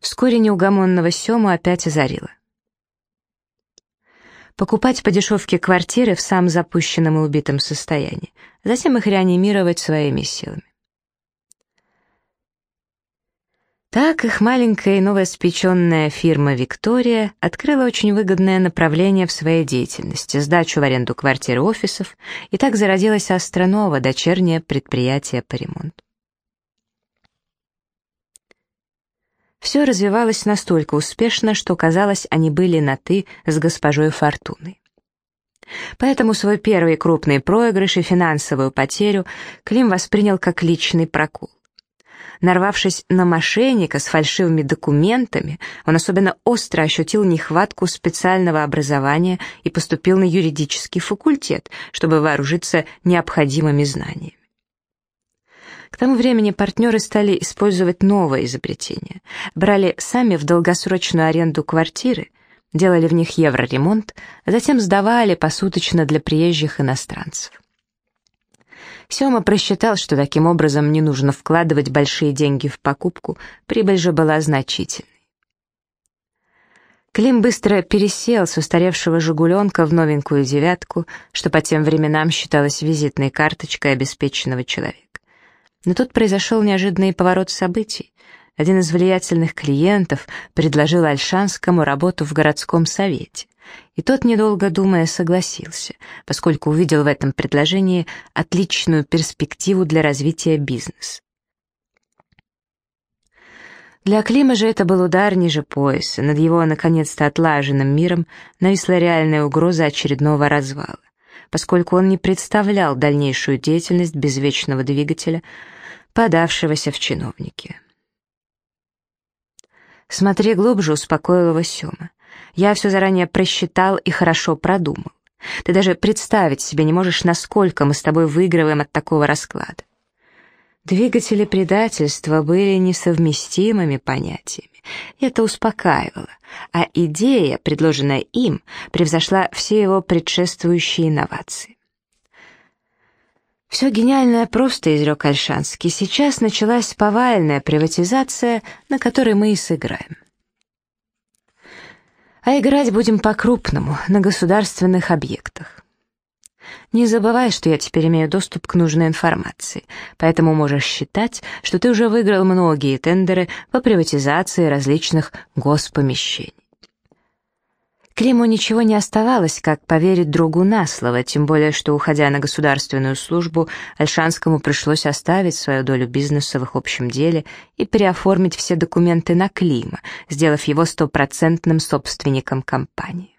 Вскоре неугомонного Сему опять озарило. Покупать по дешевке квартиры в самом запущенном и убитом состоянии, затем их реанимировать своими силами. Так их маленькая и новоиспеченная фирма «Виктория» открыла очень выгодное направление в своей деятельности – сдачу в аренду квартир офисов, и так зародилась Астронова, дочернее предприятие по ремонту. Все развивалось настолько успешно, что, казалось, они были на «ты» с госпожой Фортуной. Поэтому свой первый крупный проигрыш и финансовую потерю Клим воспринял как личный прокол. Нарвавшись на мошенника с фальшивыми документами, он особенно остро ощутил нехватку специального образования и поступил на юридический факультет, чтобы вооружиться необходимыми знаниями. К тому времени партнеры стали использовать новое изобретение. Брали сами в долгосрочную аренду квартиры, делали в них евроремонт, затем сдавали посуточно для приезжих иностранцев. Сёма просчитал, что таким образом не нужно вкладывать большие деньги в покупку, прибыль же была значительной. Клим быстро пересел с устаревшего «Жигуленка» в новенькую «девятку», что по тем временам считалось визитной карточкой обеспеченного человека. Но тут произошел неожиданный поворот событий. Один из влиятельных клиентов предложил Альшанскому работу в городском совете. И тот, недолго думая, согласился, поскольку увидел в этом предложении отличную перспективу для развития бизнеса. Для Клима же это был удар ниже пояса, над его наконец-то отлаженным миром нависла реальная угроза очередного развала, поскольку он не представлял дальнейшую деятельность без вечного двигателя, подавшегося в чиновники. «Смотри глубже», — успокоил его Сёма. Я все заранее просчитал и хорошо продумал. Ты даже представить себе не можешь, насколько мы с тобой выигрываем от такого расклада. Двигатели предательства были несовместимыми понятиями. Это успокаивало, а идея, предложенная им, превзошла все его предшествующие инновации. Все гениальное просто, изрек Альшанский. Сейчас началась повальная приватизация, на которой мы и сыграем. А играть будем по-крупному, на государственных объектах. Не забывай, что я теперь имею доступ к нужной информации, поэтому можешь считать, что ты уже выиграл многие тендеры по приватизации различных госпомещений. Климу ничего не оставалось, как поверить другу на слово, тем более, что, уходя на государственную службу, Альшанскому пришлось оставить свою долю бизнеса в их общем деле и переоформить все документы на Клима, сделав его стопроцентным собственником компании.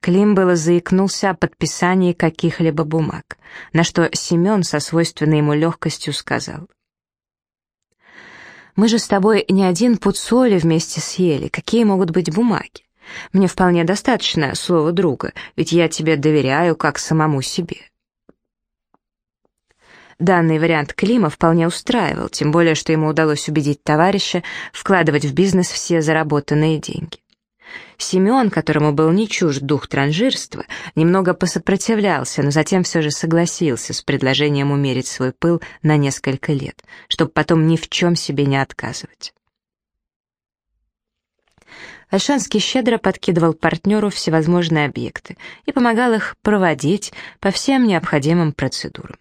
Клим было заикнулся о подписании каких-либо бумаг, на что Семен со свойственной ему легкостью сказал — мы же с тобой не один пуд соли вместе съели. Какие могут быть бумаги? Мне вполне достаточно слова друга, ведь я тебе доверяю как самому себе. Данный вариант Клима вполне устраивал, тем более, что ему удалось убедить товарища вкладывать в бизнес все заработанные деньги. Семен, которому был не чужд дух транжирства, немного посопротивлялся, но затем все же согласился с предложением умерить свой пыл на несколько лет, чтобы потом ни в чем себе не отказывать. Альшанский щедро подкидывал партнеру всевозможные объекты и помогал их проводить по всем необходимым процедурам.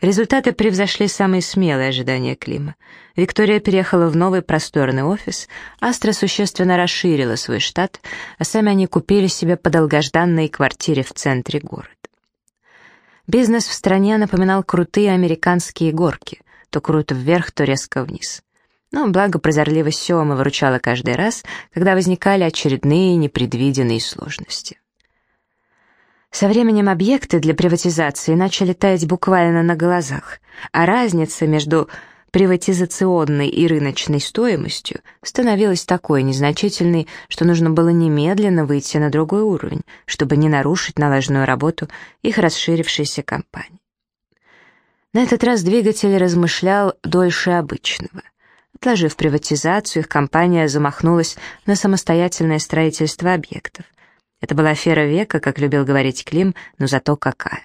Результаты превзошли самые смелые ожидания Клима. Виктория переехала в новый просторный офис, Астра существенно расширила свой штат, а сами они купили себе по долгожданной квартире в центре города. Бизнес в стране напоминал крутые американские горки, то круто вверх, то резко вниз. Но благо прозорливость Сёма выручала каждый раз, когда возникали очередные непредвиденные сложности. Со временем объекты для приватизации начали таять буквально на глазах, а разница между приватизационной и рыночной стоимостью становилась такой незначительной, что нужно было немедленно выйти на другой уровень, чтобы не нарушить налаженную работу их расширившейся компании. На этот раз двигатель размышлял дольше обычного. Отложив приватизацию, их компания замахнулась на самостоятельное строительство объектов. Это была афера века, как любил говорить Клим, но зато какая.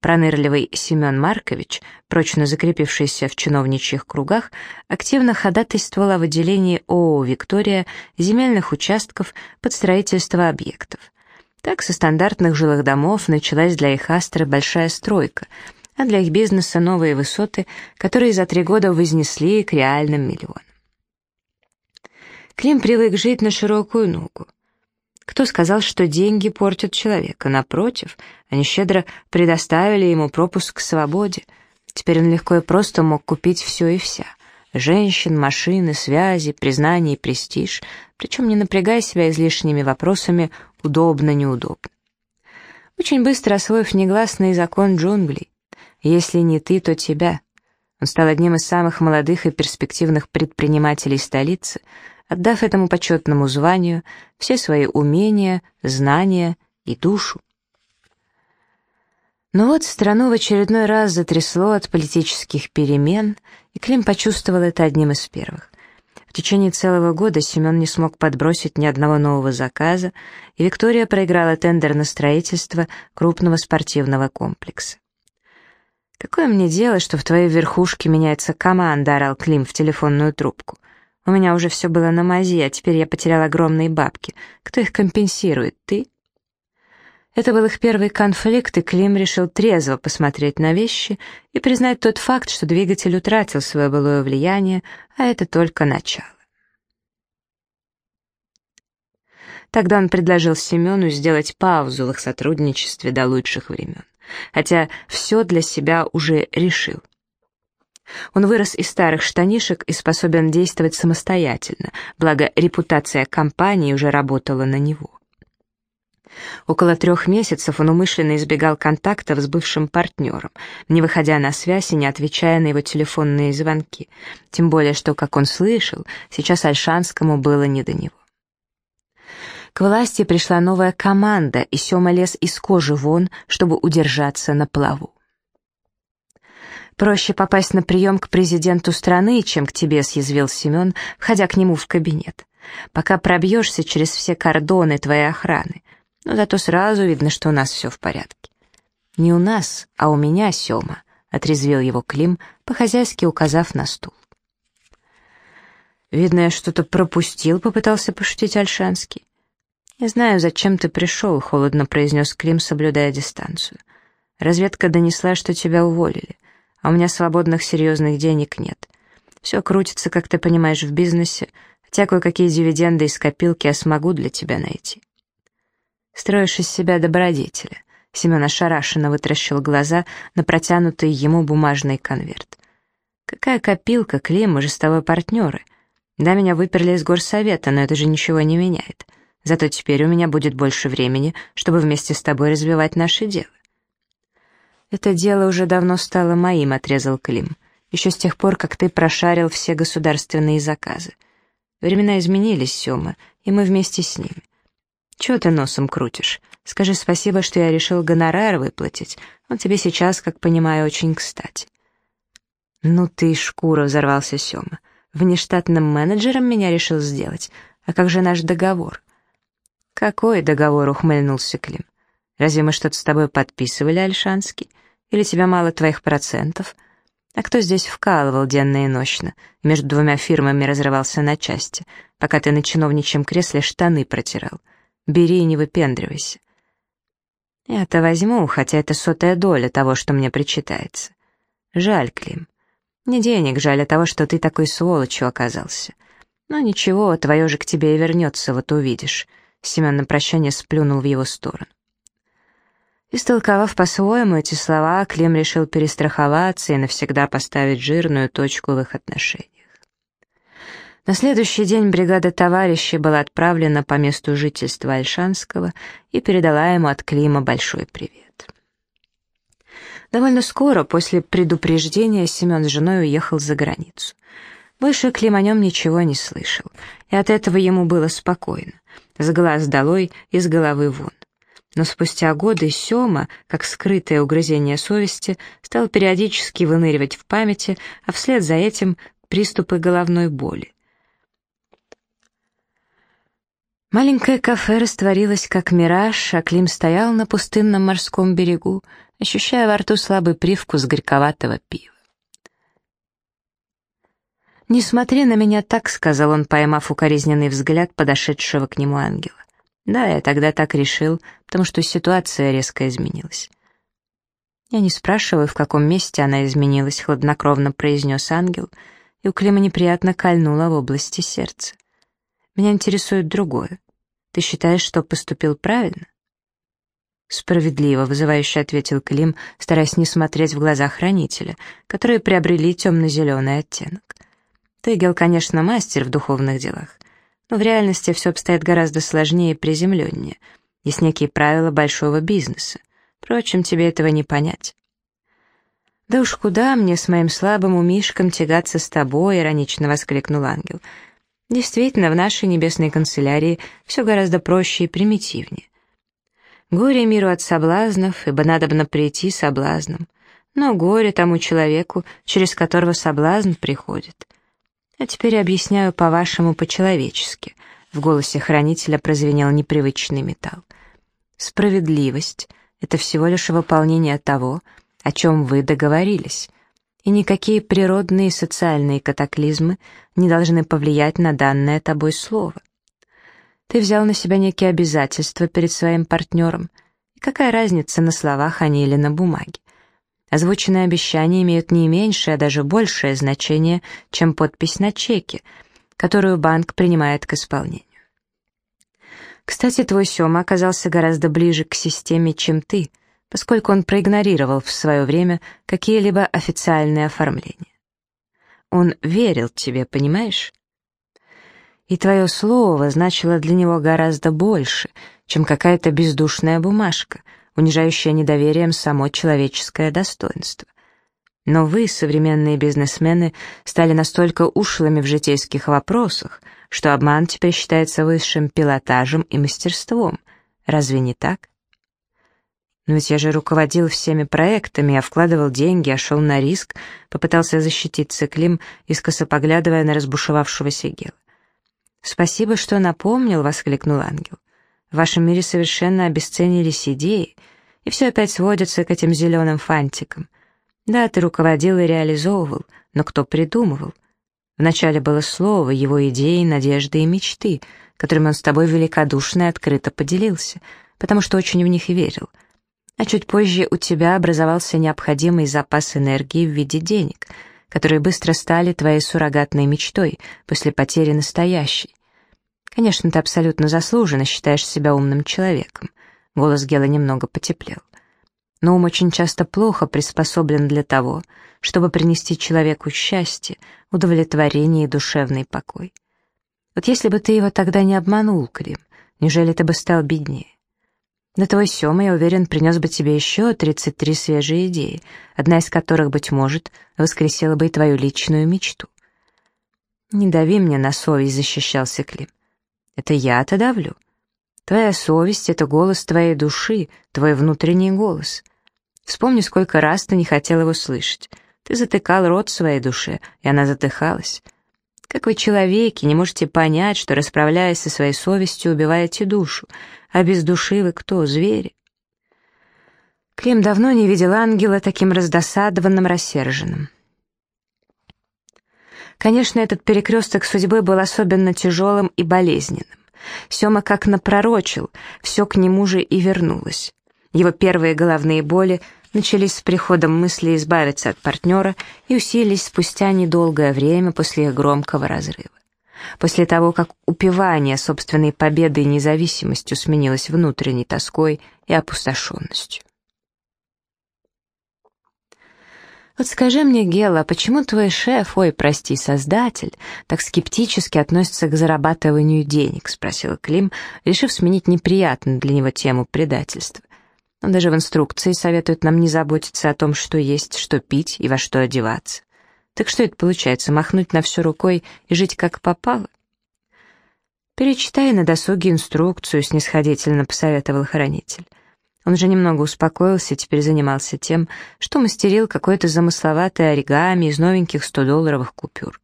Пронырливый Семен Маркович, прочно закрепившийся в чиновничьих кругах, активно ходатайствовал о выделении ООО «Виктория» земельных участков под строительство объектов. Так со стандартных жилых домов началась для их астры большая стройка, а для их бизнеса новые высоты, которые за три года вознесли к реальным миллионам. Клим привык жить на широкую ногу. Кто сказал, что деньги портят человека? Напротив, они щедро предоставили ему пропуск к свободе. Теперь он легко и просто мог купить все и вся. Женщин, машины, связи, признание и престиж, причем не напрягая себя излишними вопросами «удобно-неудобно». Очень быстро освоив негласный закон джунглей. «Если не ты, то тебя». Он стал одним из самых молодых и перспективных предпринимателей столицы, отдав этому почетному званию все свои умения, знания и душу. Но вот страну в очередной раз затрясло от политических перемен, и Клим почувствовал это одним из первых. В течение целого года Семен не смог подбросить ни одного нового заказа, и Виктория проиграла тендер на строительство крупного спортивного комплекса. «Какое мне дело, что в твоей верхушке меняется команда?» — орал Клим в телефонную трубку. У меня уже все было на мази, а теперь я потерял огромные бабки. Кто их компенсирует? Ты?» Это был их первый конфликт, и Клим решил трезво посмотреть на вещи и признать тот факт, что двигатель утратил свое былое влияние, а это только начало. Тогда он предложил Семену сделать паузу в их сотрудничестве до лучших времен, хотя все для себя уже решил. Он вырос из старых штанишек и способен действовать самостоятельно, благо репутация компании уже работала на него. Около трех месяцев он умышленно избегал контактов с бывшим партнером, не выходя на связь и не отвечая на его телефонные звонки, тем более что, как он слышал, сейчас Альшанскому было не до него. К власти пришла новая команда, и Сема лез из кожи вон, чтобы удержаться на плаву. «Проще попасть на прием к президенту страны, чем к тебе», — съязвил Семен, входя к нему в кабинет. «Пока пробьешься через все кордоны твоей охраны. Но зато сразу видно, что у нас все в порядке». «Не у нас, а у меня, Сема», — отрезвил его Клим, по-хозяйски указав на стул. «Видно, я что-то пропустил», — попытался пошутить Альшанский. «Не знаю, зачем ты пришел», — холодно произнес Клим, соблюдая дистанцию. «Разведка донесла, что тебя уволили а у меня свободных серьезных денег нет. Все крутится, как ты понимаешь, в бизнесе, хотя кое-какие дивиденды из копилки я смогу для тебя найти. Строишь из себя добродетеля. Семен ошарашенно вытращил глаза на протянутый ему бумажный конверт. «Какая копилка, Клим, мы же с тобой партнеры. Да, меня выперли из горсовета, но это же ничего не меняет. Зато теперь у меня будет больше времени, чтобы вместе с тобой развивать наше дело. «Это дело уже давно стало моим», — отрезал Клим. «Еще с тех пор, как ты прошарил все государственные заказы. Времена изменились, Сема, и мы вместе с ними. Чего ты носом крутишь? Скажи спасибо, что я решил гонорар выплатить. Он тебе сейчас, как понимаю, очень кстати». «Ну ты шкура», — взорвался Сема. «Внештатным менеджером меня решил сделать. А как же наш договор?» «Какой договор?» — ухмыльнулся Клим. «Разве мы что-то с тобой подписывали, Альшанский? Или тебе мало твоих процентов? А кто здесь вкалывал денно и ночно, между двумя фирмами разрывался на части, пока ты на чиновничьем кресле штаны протирал? Бери и не выпендривайся. Я-то возьму, хотя это сотая доля того, что мне причитается. Жаль, Клим. Не денег жаль, а того, что ты такой сволочью оказался. Но ничего, твое же к тебе и вернется, вот увидишь. Семен на прощание сплюнул в его сторону. Истолковав по-своему эти слова, Клим решил перестраховаться и навсегда поставить жирную точку в их отношениях. На следующий день бригада товарищей была отправлена по месту жительства Альшанского и передала ему от Клима большой привет. Довольно скоро после предупреждения Семен с женой уехал за границу. Больше Клим о нем ничего не слышал, и от этого ему было спокойно. С глаз долой и с головы вон но спустя годы Сёма, как скрытое угрызение совести, стал периодически выныривать в памяти, а вслед за этим приступы головной боли. Маленькое кафе растворилось, как мираж, а Клим стоял на пустынном морском берегу, ощущая во рту слабый привкус горьковатого пива. «Не смотри на меня так», — сказал он, поймав укоризненный взгляд подошедшего к нему ангела. «Да, я тогда так решил, потому что ситуация резко изменилась». «Я не спрашиваю, в каком месте она изменилась», — хладнокровно произнес ангел, и у Клима неприятно кольнуло в области сердца. «Меня интересует другое. Ты считаешь, что поступил правильно?» «Справедливо», — вызывающе ответил Клим, стараясь не смотреть в глаза хранителя, которые приобрели темно-зеленый оттенок. Ты, Гел, конечно, мастер в духовных делах, но в реальности все обстоит гораздо сложнее и приземленнее. Есть некие правила большого бизнеса. Впрочем, тебе этого не понять. «Да уж куда мне с моим слабым умишком тягаться с тобой?» — иронично воскликнул ангел. «Действительно, в нашей небесной канцелярии все гораздо проще и примитивнее. Горе миру от соблазнов, ибо надобно прийти соблазном. Но горе тому человеку, через которого соблазн приходит. А теперь объясняю по-вашему по-человечески. В голосе хранителя прозвенел непривычный металл. Справедливость — это всего лишь выполнение того, о чем вы договорились, и никакие природные и социальные катаклизмы не должны повлиять на данное тобой слово. Ты взял на себя некие обязательства перед своим партнером, и какая разница, на словах они или на бумаге? Озвученные обещания имеют не меньшее, а даже большее значение, чем подпись на чеке, которую банк принимает к исполнению. Кстати, твой Сёма оказался гораздо ближе к системе, чем ты, поскольку он проигнорировал в свое время какие-либо официальные оформления. Он верил тебе, понимаешь? И твое слово значило для него гораздо больше, чем какая-то бездушная бумажка — унижающее недоверием само человеческое достоинство. Но вы, современные бизнесмены, стали настолько ушлыми в житейских вопросах, что обман теперь считается высшим пилотажем и мастерством. Разве не так? Но ведь я же руководил всеми проектами, я вкладывал деньги, я шел на риск, попытался защититься Клим, искоса поглядывая на разбушевавшегося Гела. «Спасибо, что напомнил», — воскликнул ангел. В вашем мире совершенно обесценились идеи, и все опять сводится к этим зеленым фантикам. Да, ты руководил и реализовывал, но кто придумывал? Вначале было слово, его идеи, надежды и мечты, которыми он с тобой великодушно и открыто поделился, потому что очень в них верил. А чуть позже у тебя образовался необходимый запас энергии в виде денег, которые быстро стали твоей суррогатной мечтой после потери настоящей. Конечно, ты абсолютно заслуженно считаешь себя умным человеком. Голос Гела немного потеплел. Но ум очень часто плохо приспособлен для того, чтобы принести человеку счастье, удовлетворение и душевный покой. Вот если бы ты его тогда не обманул, Клим, неужели ты бы стал беднее? Да твой Сёма, я уверен, принес бы тебе еще 33 свежие идеи, одна из которых, быть может, воскресила бы и твою личную мечту. «Не дави мне на совесть», — защищался Клим. Это я-то давлю. Твоя совесть — это голос твоей души, твой внутренний голос. Вспомни, сколько раз ты не хотел его слышать. Ты затыкал рот своей душе, и она затыхалась. Как вы, человеки, не можете понять, что, расправляясь со своей совестью, убиваете душу, а без души вы кто, звери? Клим давно не видел ангела таким раздосадованным, рассерженным. Конечно, этот перекресток судьбы был особенно тяжелым и болезненным. Сема как напророчил, все к нему же и вернулось. Его первые головные боли начались с приходом мысли избавиться от партнера и усилились спустя недолгое время после их громкого разрыва. После того, как упивание собственной победой и независимостью сменилось внутренней тоской и опустошенностью. «Вот скажи мне, Гела, почему твой шеф, ой, прости, создатель, так скептически относится к зарабатыванию денег?» — спросил Клим, решив сменить неприятную для него тему предательства. Он даже в инструкции советует нам не заботиться о том, что есть, что пить и во что одеваться. Так что это получается, махнуть на все рукой и жить как попало? «Перечитай на досуге инструкцию», — снисходительно посоветовал хранитель. Он уже немного успокоился и теперь занимался тем, что мастерил какое-то замысловатое оригами из новеньких 100-долларовых купюр.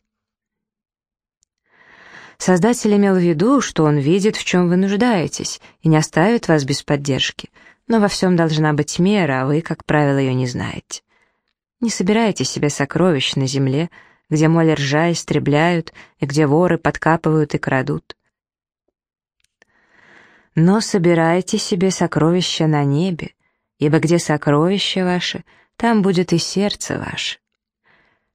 Создатель имел в виду, что он видит, в чем вы нуждаетесь, и не оставит вас без поддержки. Но во всем должна быть мера, а вы, как правило, ее не знаете. Не собирайте себе сокровищ на земле, где моли ржа истребляют, и где воры подкапывают и крадут. Но собирайте себе сокровища на небе, ибо где сокровище ваше, там будет и сердце ваше.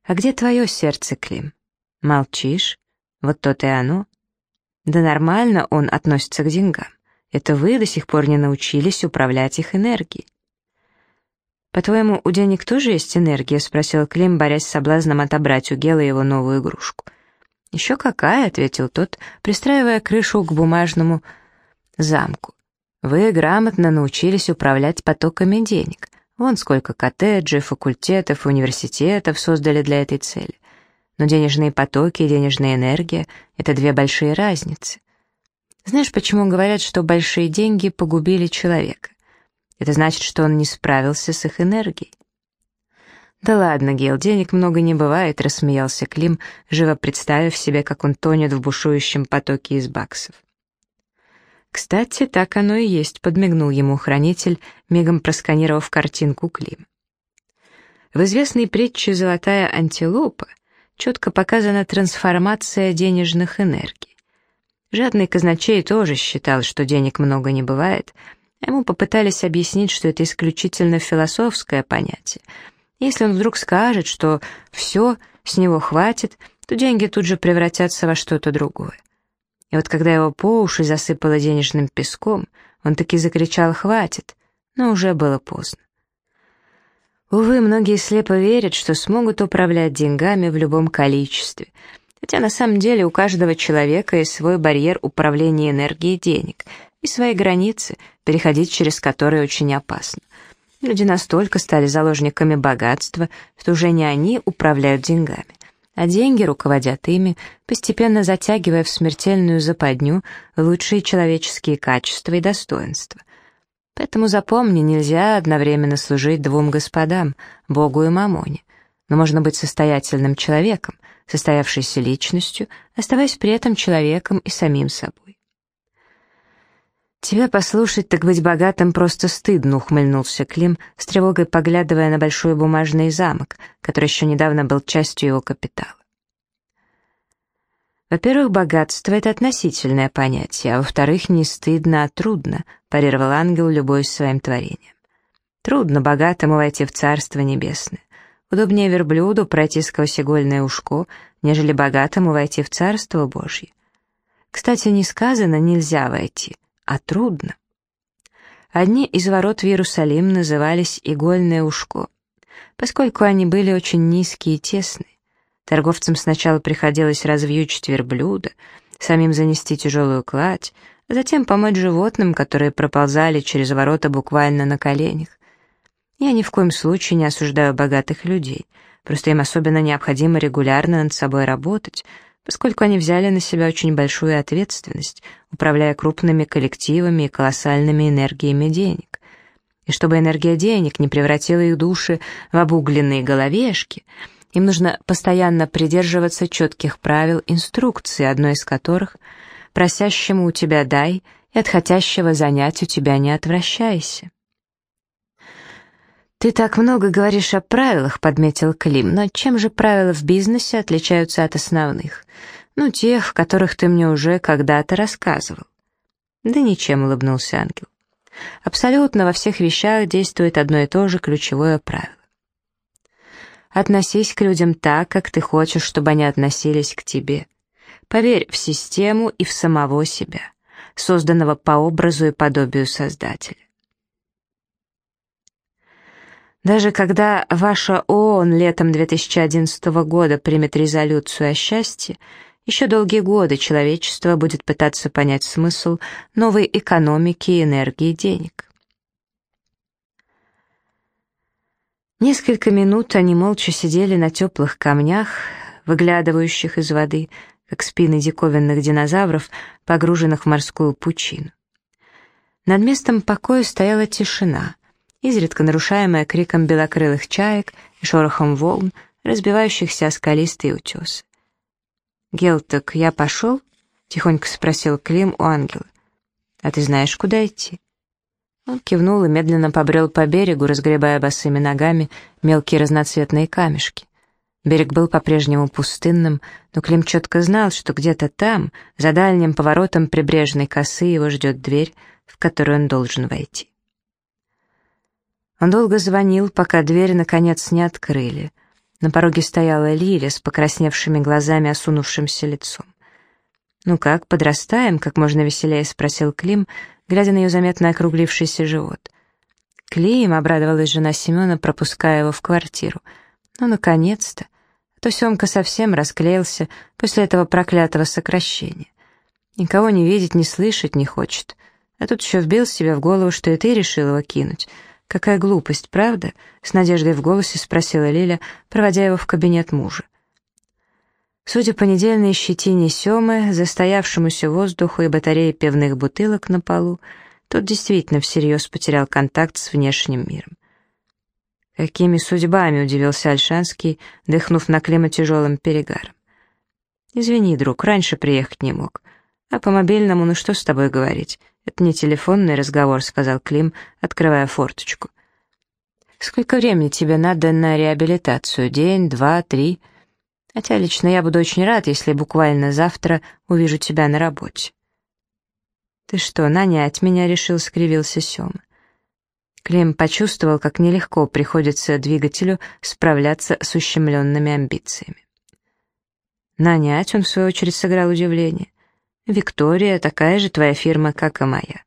А где твое сердце, Клим? Молчишь? Вот то-то и оно. Да нормально он относится к деньгам. Это вы до сих пор не научились управлять их энергией. «По-твоему, у денег тоже есть энергия?» — спросил Клим, борясь с соблазном отобрать у Гела его новую игрушку. «Еще какая?» — ответил тот, пристраивая крышу к бумажному замку. «Вы грамотно научились управлять потоками денег. Вон сколько коттеджей, факультетов, университетов создали для этой цели. Но денежные потоки и денежная энергия — это две большие разницы. Знаешь, почему говорят, что большие деньги погубили человека? Это значит, что он не справился с их энергией. «Да ладно, Гел, денег много не бывает», — рассмеялся Клим, живо представив себе, как он тонет в бушующем потоке из баксов. «Кстати, так оно и есть», — подмигнул ему хранитель, мигом просканировав картинку Клим. В известной притче «Золотая антилопа» четко показана трансформация денежных энергий. Жадный казначей тоже считал, что денег много не бывает, ему попытались объяснить, что это исключительно философское понятие. Если он вдруг скажет, что все, с него хватит, то деньги тут же превратятся во что-то другое. И вот когда его по уши засыпало денежным песком, он таки закричал «хватит», но уже было поздно. Увы, многие слепо верят, что смогут управлять деньгами в любом количестве, хотя на самом деле у каждого человека есть свой барьер управления энергией денег и свои границы, переходить через которые очень опасно. Люди настолько стали заложниками богатства, что уже не они управляют деньгами, а деньги руководят ими, постепенно затягивая в смертельную западню лучшие человеческие качества и достоинства. Поэтому запомни, нельзя одновременно служить двум господам, Богу и Мамоне. Но можно быть состоятельным человеком, состоявшейся личностью, оставаясь при этом человеком и самим собой. «Тебя послушать, так быть богатым просто стыдно», — ухмыльнулся Клим, с тревогой поглядывая на большой бумажный замок, который еще недавно был частью его капитала. «Во-первых, богатство — это относительное понятие, а во-вторых, не стыдно, а трудно», — парировал ангел, любой своим творением. «Трудно богатому войти в Царство Небесное. Удобнее верблюду пройти сквозь игольное ушко, нежели богатому войти в Царство Божье. Кстати, не сказано «нельзя войти», а «трудно». Одни из ворот в Иерусалим назывались «игольное ушко», поскольку они были очень низкие и тесные. Торговцам сначала приходилось развьючить верблюда, самим занести тяжелую кладь, а затем помочь животным, которые проползали через ворота буквально на коленях. Я ни в коем случае не осуждаю богатых людей, просто им особенно необходимо регулярно над собой работать, поскольку они взяли на себя очень большую ответственность, управляя крупными коллективами и колоссальными энергиями денег. И чтобы энергия денег не превратила их души в обугленные головешки — им нужно постоянно придерживаться четких правил инструкции, одной из которых «просящему у тебя дай» и от хотящего занять у тебя не отвращайся. «Ты так много говоришь о правилах», — подметил Клим, «но чем же правила в бизнесе отличаются от основных? Ну, тех, которых ты мне уже когда-то рассказывал». «Да ничем», — улыбнулся ангел. «Абсолютно во всех вещах действует одно и то же ключевое правило. Относись к людям так, как ты хочешь, чтобы они относились к тебе. Поверь в систему и в самого себя, созданного по образу и подобию Создателя. Даже когда ваша ООН летом 2011 года примет резолюцию о счастье, еще долгие годы человечество будет пытаться понять смысл новой экономики энергии денег. Несколько минут они молча сидели на теплых камнях, выглядывающих из воды, как спины диковинных динозавров, погруженных в морскую пучину. Над местом покоя стояла тишина, изредка нарушаемая криком белокрылых чаек и шорохом волн, разбивающихся о скалистые утесы. «Гел, так я пошел?» — тихонько спросил Клим у ангела. «А ты знаешь, куда идти?» Он кивнул и медленно побрел по берегу, разгребая босыми ногами мелкие разноцветные камешки. Берег был по-прежнему пустынным, но Клим четко знал, что где-то там, за дальним поворотом прибрежной косы, его ждет дверь, в которую он должен войти. Он долго звонил, пока дверь, наконец, не открыли. На пороге стояла Лиля с покрасневшими глазами, осунувшимся лицом. «Ну как, подрастаем?» — как можно веселее спросил Клим, глядя на ее заметно округлившийся живот. «Клим!» — обрадовалась жена Семена, пропуская его в квартиру. «Ну, наконец-то!» А то Семка совсем расклеился после этого проклятого сокращения. Никого не видеть, не слышать не хочет. А тут еще вбил себе в голову, что и ты решил его кинуть. Какая глупость, правда?» — с надеждой в голосе спросила Лиля, проводя его в кабинет мужа. Судя по недельной щетине Семы, застоявшемуся воздуху и батарее пивных бутылок на полу, тот действительно всерьез потерял контакт с внешним миром. «Какими судьбами?» — удивился Альшанский, дыхнув на Клима тяжелым перегаром. «Извини, друг, раньше приехать не мог. А по мобильному, ну что с тобой говорить? Это не телефонный разговор», — сказал Клим, открывая форточку. «Сколько времени тебе надо на реабилитацию? День, два, три?» Хотя лично я буду очень рад, если буквально завтра увижу тебя на работе. «Ты что, нанять меня?» — решил, скривился Сёма. Клим почувствовал, как нелегко приходится двигателю справляться с ущемленными амбициями. Нанять он, в свою очередь, сыграл удивление. «Виктория такая же твоя фирма, как и моя.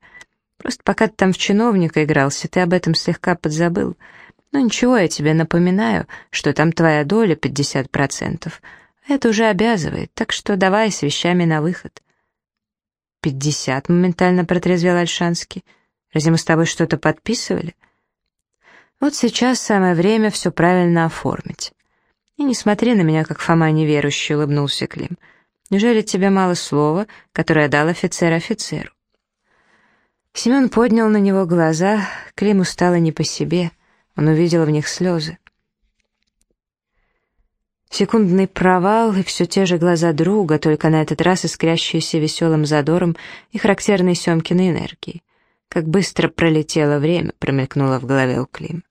Просто пока ты там в чиновника игрался, ты об этом слегка подзабыл. «Ну ничего, я тебе напоминаю, что там твоя доля 50%. Это уже обязывает, так что давай с вещами на выход». «Пятьдесят?» — моментально протрезвел Альшанский. «Разве мы с тобой что-то подписывали?» «Вот сейчас самое время все правильно оформить». «И не смотри на меня, как Фома неверующий», — улыбнулся Клим. «Неужели тебе мало слова, которое дал офицер офицеру?» Семен поднял на него глаза, Климу стало не по себе — он увидел в них слезы. Секундный провал и все те же глаза друга, только на этот раз искрящиеся веселым задором и характерной Семкиной энергией. Как быстро пролетело время, промелькнуло в голове у Клим.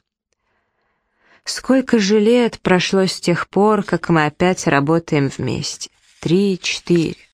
Сколько же лет прошло с тех пор, как мы опять работаем вместе? Три, четыре.